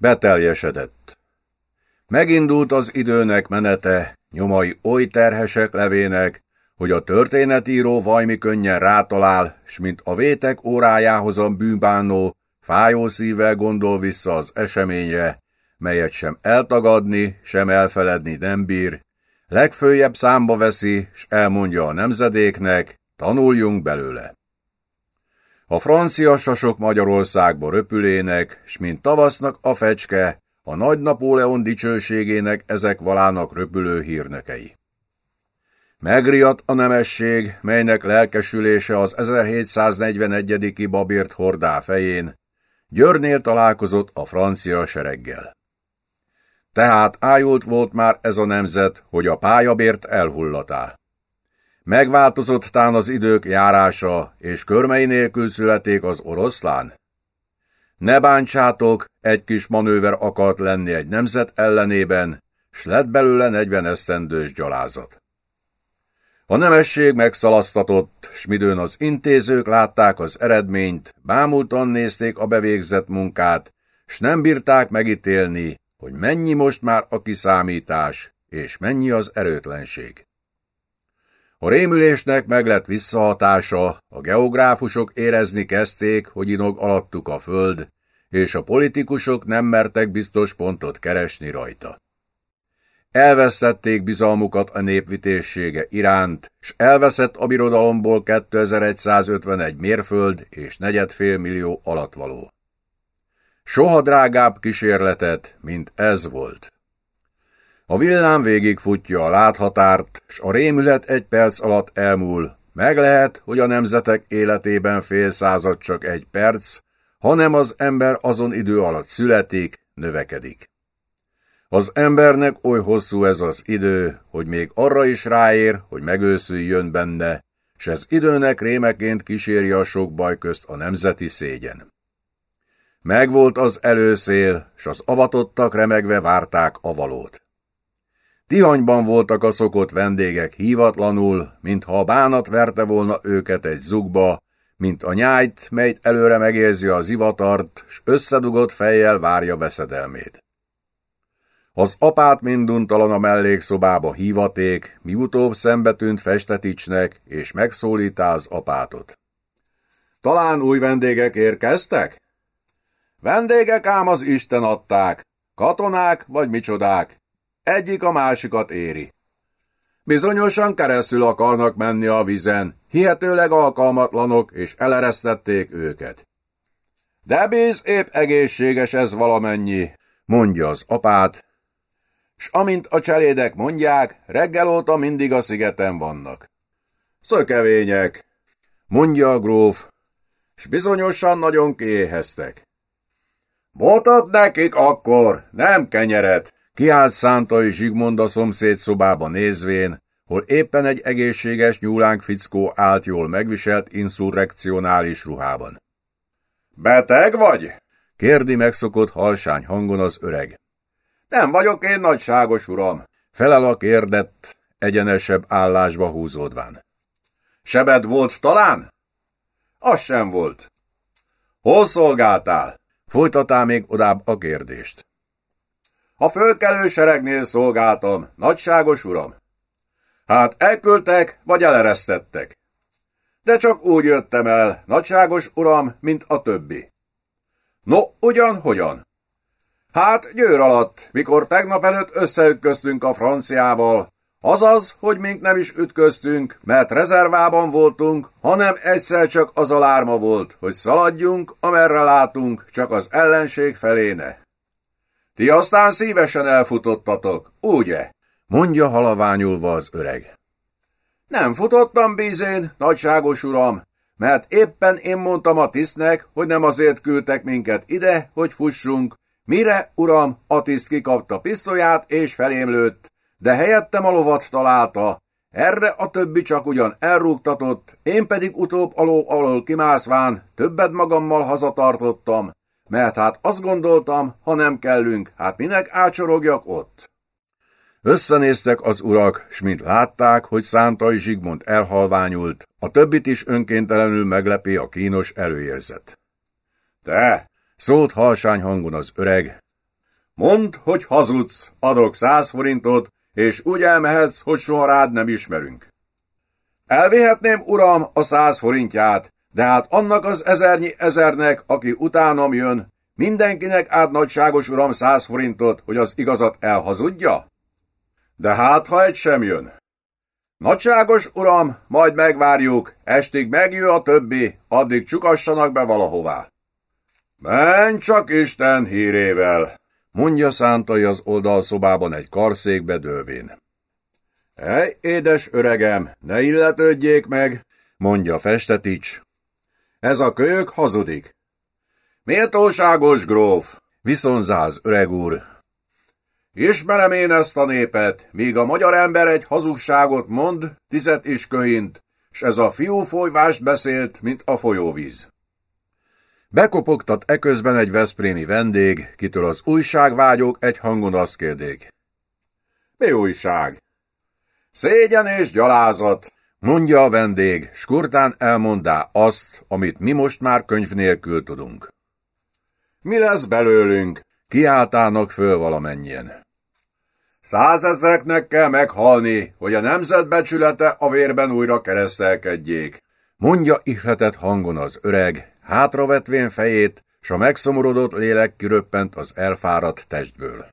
Beteljesedett. Megindult az időnek menete, nyomai oly terhesek levének, hogy a történetíró vajmi könnyen rátalál, s mint a vétek órájához a bűnbánó, fájó szívvel gondol vissza az eseményre, melyet sem eltagadni, sem elfeledni nem bír, legfőjebb számba veszi, s elmondja a nemzedéknek, tanuljunk belőle. A francia sasok Magyarországba röpülének, s mint tavasznak a fecske, a nagy Napóleon dicsőségének ezek valának röpülő hírnekei. Megriadt a nemesség, melynek lelkesülése az 1741. babért hordá fején, Györnél találkozott a francia sereggel. Tehát ájult volt már ez a nemzet, hogy a pályabért elhullatá. Megváltozott tán az idők járása, és körmei nélkül születék az oroszlán. Ne bántsátok, egy kis manőver akart lenni egy nemzet ellenében, s lett belőle negyven esztendős gyalázat. A nemesség megszalasztatott, s midőn az intézők látták az eredményt, bámultan nézték a bevégzett munkát, s nem bírták megítélni, hogy mennyi most már a kiszámítás, és mennyi az erőtlenség. A rémülésnek meg lett visszahatása, a geográfusok érezni kezdték, hogy inog alattuk a föld, és a politikusok nem mertek biztos pontot keresni rajta. Elvesztették bizalmukat a népvitészsége iránt, s elveszett a birodalomból 2151 mérföld és negyedfél millió alatvaló. Soha drágább kísérletet, mint ez volt. A villám végigfutja a láthatárt, s a rémület egy perc alatt elmúl. Meg lehet, hogy a nemzetek életében fél század csak egy perc, hanem az ember azon idő alatt születik, növekedik. Az embernek oly hosszú ez az idő, hogy még arra is ráér, hogy megőszüljön benne, s ez időnek rémeként kíséri a sok baj közt a nemzeti szégyen. Megvolt az előszél, s az avatottak remegve várták a valót. Tihanyban voltak a szokott vendégek hívatlanul, mintha a bánat verte volna őket egy zugba, mint a nyájt, melyt előre megérzi a zivatart, s összedugott fejjel várja veszedelmét. Az apát minduntalan a mellékszobába hívaték, miutóbb szembetűnt Festeticsnek, és megszólítá az apátot. Talán új vendégek érkeztek? Vendégek ám az Isten adták, katonák vagy micsodák, egyik a másikat éri. Bizonyosan keresztül akarnak menni a vizen, hihetőleg alkalmatlanok, és eleresztették őket. De bíz épp egészséges ez valamennyi, mondja az apát, s amint a cserédek mondják, reggel óta mindig a szigeten vannak. Szökevények, mondja a gróf, s bizonyosan nagyon kiéheztek. Mutat nekik akkor, nem kenyeret, kiállt Szántai Zsigmond a szomszéd szobába nézvén, hol éppen egy egészséges nyúlánk fickó állt jól megviselt insurrekcionális ruhában. Beteg vagy? kérdi megszokott halsány hangon az öreg. Nem vagyok én nagyságos uram, felel a kérdett, egyenesebb állásba húzódván. Sebed volt talán? Az sem volt. Hol szolgáltál? Folytatá még odább a kérdést. A fölkelő seregnél szolgáltam, nagyságos uram. Hát elküldtek, vagy eleresztettek. De csak úgy jöttem el, nagyságos uram, mint a többi. No, ugyan, hogyan? Hát győr alatt, mikor tegnap előtt összeütköztünk a franciával, azaz, hogy mink nem is ütköztünk, mert rezervában voltunk, hanem egyszer csak az a lárma volt, hogy szaladjunk, amerre látunk, csak az ellenség feléne. Ti aztán szívesen elfutottatok, ugye? mondja halaványulva az öreg. Nem futottam bízén, nagyságos uram, mert éppen én mondtam a tisztnek, hogy nem azért küldtek minket ide, hogy fussunk, Mire, uram, a tiszt kikapta pisztolyát és felém lőtt, de helyettem a lovat találta. Erre a többi csak ugyan elrúgtatott, én pedig utóbb aló alól kimászván többet magammal hazatartottam, mert hát azt gondoltam, ha nem kellünk, hát minek ácsorogjak ott? Összenéztek az urak, s mint látták, hogy Szántai Zsigmond elhalványult, a többit is önkéntelenül meglepi a kínos előérzet. Te, Szólt halsány hangon az öreg. Mondd, hogy hazudsz, adok száz forintot, és úgy elmehetsz, hogy soha rád nem ismerünk. Elvéhetném, uram, a száz forintját, de hát annak az ezernyi ezernek, aki utánam jön, mindenkinek át nagyságos uram száz forintot, hogy az igazat elhazudja? De hát, ha egy sem jön. Nagyságos uram, majd megvárjuk, estig megjő a többi, addig csukassanak be valahová. Menj csak Isten hírével, mondja szántai az oldalszobában egy karszékbe dővén. Ej, édes öregem, ne illetődjék meg, mondja Festetics. Ez a kölyök hazudik. Méltóságos gróf, viszonzá az öreg úr. Ismerem én ezt a népet, míg a magyar ember egy hazugságot mond, tizet is köhint, s ez a fiú folyvást beszélt, mint a folyóvíz. Bekopogtat eközben egy veszprémi vendég, kitől az újságvágyók egy hangon azt kérdék. Mi újság? Szégyen és gyalázat, mondja a vendég, skurtán elmondá azt, amit mi most már könyv nélkül tudunk. Mi lesz belőlünk? Kiáltának föl valamennyien. Százezreknek kell meghalni, hogy a nemzet becsülete a vérben újra keresztelkedjék, mondja ihletett hangon az öreg, hátravetvén fejét, s a megszomorodott lélek kiröppent az elfáradt testből.